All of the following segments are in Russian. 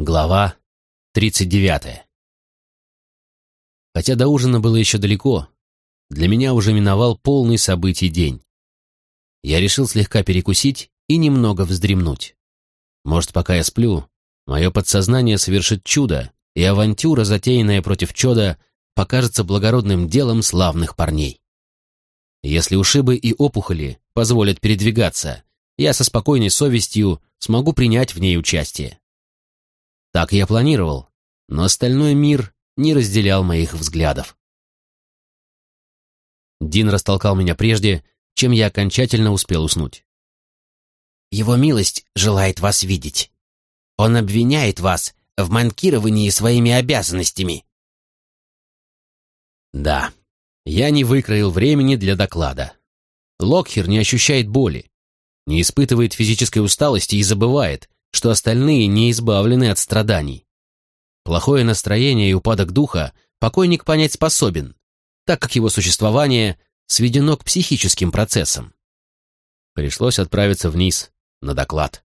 Глава 39. Хотя до ужина было еще далеко, для меня уже миновал полный событий день. Я решил слегка перекусить и немного вздремнуть. Может, пока я сплю, мое подсознание совершит чудо, и авантюра, затеянная против чуда, покажется благородным делом славных парней. Если ушибы и опухоли позволят передвигаться, я со спокойной совестью смогу принять в ней участие. Так я планировал, но остальной мир не разделял моих взглядов. Дин растолкал меня прежде, чем я окончательно успел уснуть. «Его милость желает вас видеть. Он обвиняет вас в манкировании своими обязанностями». Да, я не выкроил времени для доклада. Локхер не ощущает боли, не испытывает физической усталости и забывает, что остальные не избавлены от страданий. Плохое настроение и упадок духа покойник понять способен, так как его существование сведено к психическим процессам. Пришлось отправиться вниз, на доклад.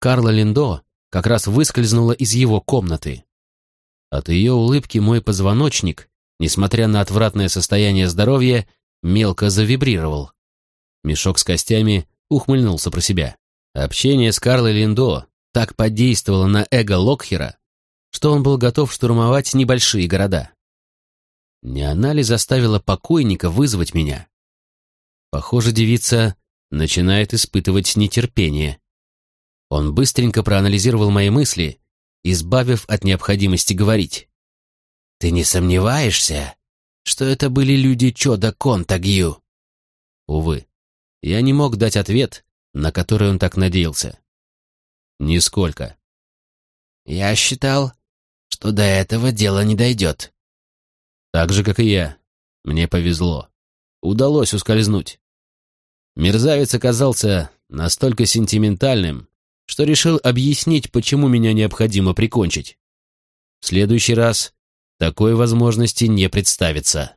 Карла Линдо как раз выскользнула из его комнаты. От ее улыбки мой позвоночник, несмотря на отвратное состояние здоровья, мелко завибрировал. Мешок с костями ухмыльнулся про себя. Общение с Карлой Линдо так подействовало на эго Локхера, что он был готов штурмовать небольшие города. Не она ли заставила покойника вызвать меня? Похоже, девица начинает испытывать нетерпение. Он быстренько проанализировал мои мысли, избавив от необходимости говорить. «Ты не сомневаешься, что это были люди Чода Контагью?» Увы, я не мог дать ответ, на который он так надеялся. Нисколько. Я считал, что до этого дело не дойдет. Так же, как и я. Мне повезло. Удалось ускользнуть. Мерзавец оказался настолько сентиментальным, что решил объяснить, почему меня необходимо прикончить. В следующий раз такой возможности не представится.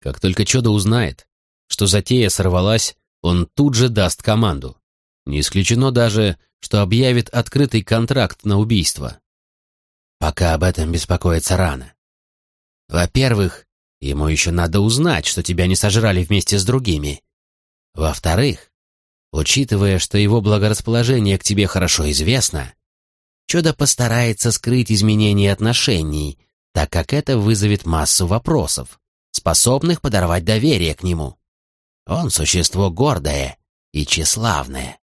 Как только Чудо узнает, что затея сорвалась, он тут же даст команду. Не исключено даже, что объявит открытый контракт на убийство. Пока об этом беспокоиться рано. Во-первых, ему еще надо узнать, что тебя не сожрали вместе с другими. Во-вторых, учитывая, что его благорасположение к тебе хорошо известно, Чудо постарается скрыть изменения отношений, так как это вызовет массу вопросов, способных подорвать доверие к нему. Он существо гордое и тщеславное.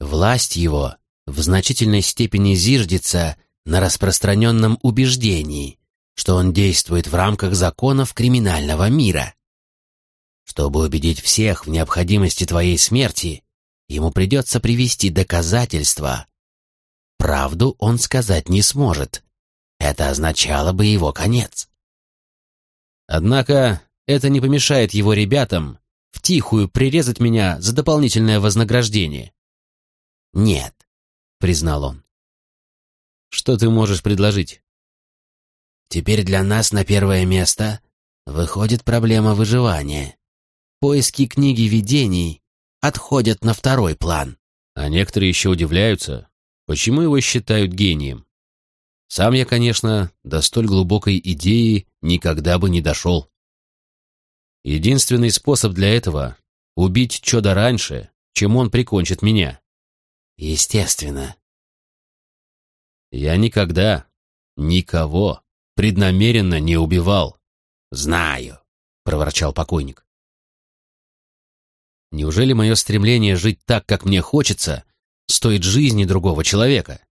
Власть его в значительной степени зиждется на распространенном убеждении, что он действует в рамках законов криминального мира. Чтобы убедить всех в необходимости твоей смерти, ему придется привести доказательства. Правду он сказать не сможет. Это означало бы его конец. Однако это не помешает его ребятам втихую прирезать меня за дополнительное вознаграждение. «Нет», — признал он. «Что ты можешь предложить?» «Теперь для нас на первое место выходит проблема выживания. Поиски книги видений отходят на второй план». А некоторые еще удивляются, почему его считают гением. Сам я, конечно, до столь глубокой идеи никогда бы не дошел. Единственный способ для этого — убить Чода раньше, чем он прикончит меня. Естественно. Я никогда никого преднамеренно не убивал. Знаю, — проворчал покойник. Неужели мое стремление жить так, как мне хочется, стоит жизни другого человека?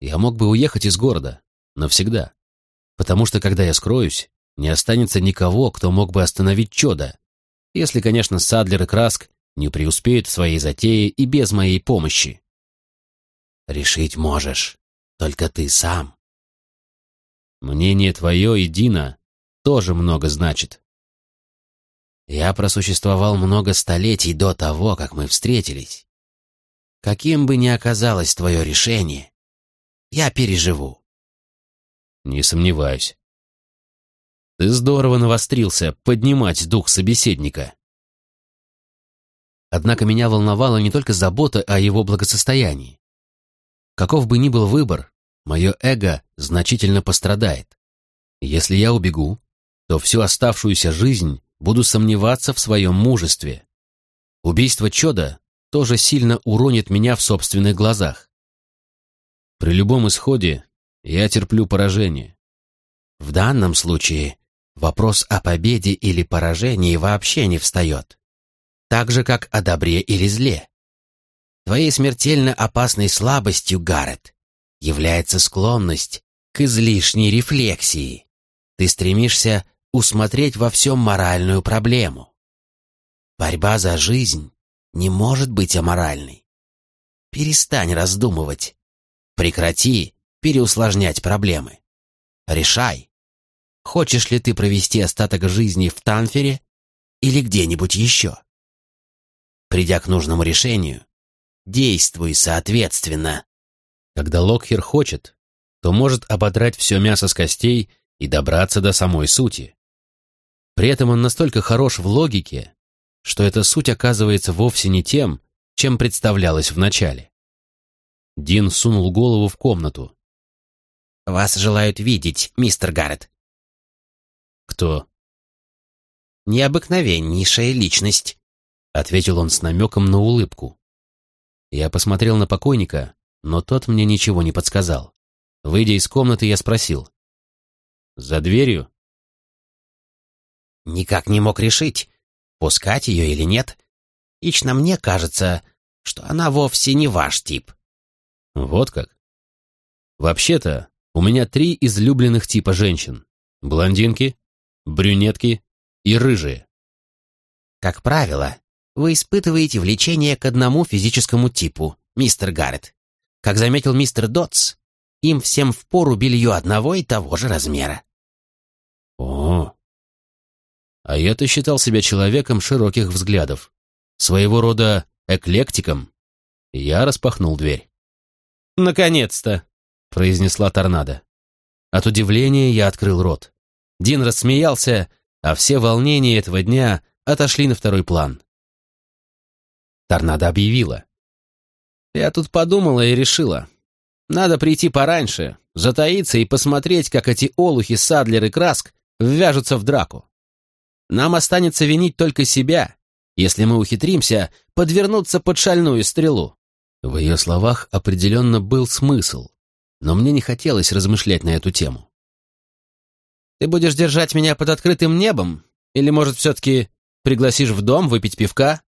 Я мог бы уехать из города, навсегда, потому что, когда я скроюсь, не останется никого, кто мог бы остановить чудо, если, конечно, Садлер и Краск не преуспеют в своей затее и без моей помощи. Решить можешь, только ты сам. Мнение твое и Дина тоже много значит. Я просуществовал много столетий до того, как мы встретились. Каким бы ни оказалось твое решение, я переживу. Не сомневаюсь. Ты здорово навострился поднимать дух собеседника. Однако меня волновала не только забота о его благосостоянии. Каков бы ни был выбор, мое эго значительно пострадает. Если я убегу, то всю оставшуюся жизнь буду сомневаться в своем мужестве. Убийство Чода тоже сильно уронит меня в собственных глазах. При любом исходе я терплю поражение. В данном случае вопрос о победе или поражении вообще не встает. Так же, как о добре или зле. Твоей смертельно опасной слабостью, Гаррет, является склонность к излишней рефлексии. Ты стремишься усмотреть во всем моральную проблему. Борьба за жизнь не может быть аморальной. Перестань раздумывать. Прекрати переусложнять проблемы. Решай, хочешь ли ты провести остаток жизни в Танфере или где-нибудь еще. Придя к нужному решению, действуй соответственно. Когда Локхер хочет, то может ободрать все мясо с костей и добраться до самой сути. При этом он настолько хорош в логике, что эта суть оказывается вовсе не тем, чем представлялась вначале. Дин сунул голову в комнату. «Вас желают видеть, мистер Гаррет». «Кто?» «Необыкновеннейшая личность», — ответил он с намеком на улыбку. Я посмотрел на покойника, но тот мне ничего не подсказал. Выйдя из комнаты, я спросил. «За дверью?» Никак не мог решить, пускать ее или нет. Лично мне кажется, что она вовсе не ваш тип. Вот как? Вообще-то, у меня три излюбленных типа женщин. Блондинки, брюнетки и рыжие. Как правило, вы испытываете влечение к одному физическому типу, мистер Гаррет. Как заметил мистер Дотс, им всем впору белье одного и того же размера. О, а я-то считал себя человеком широких взглядов, своего рода эклектиком. Я распахнул дверь. «Наконец-то!» — произнесла торнадо. От удивления я открыл рот. Дин рассмеялся, а все волнения этого дня отошли на второй план. Торнадо объявила. «Я тут подумала и решила. Надо прийти пораньше, затаиться и посмотреть, как эти олухи Садлер и Краск ввяжутся в драку. Нам останется винить только себя, если мы ухитримся подвернуться под шальную стрелу». В ее словах определенно был смысл, но мне не хотелось размышлять на эту тему. «Ты будешь держать меня под открытым небом? Или, может, все-таки пригласишь в дом выпить пивка?»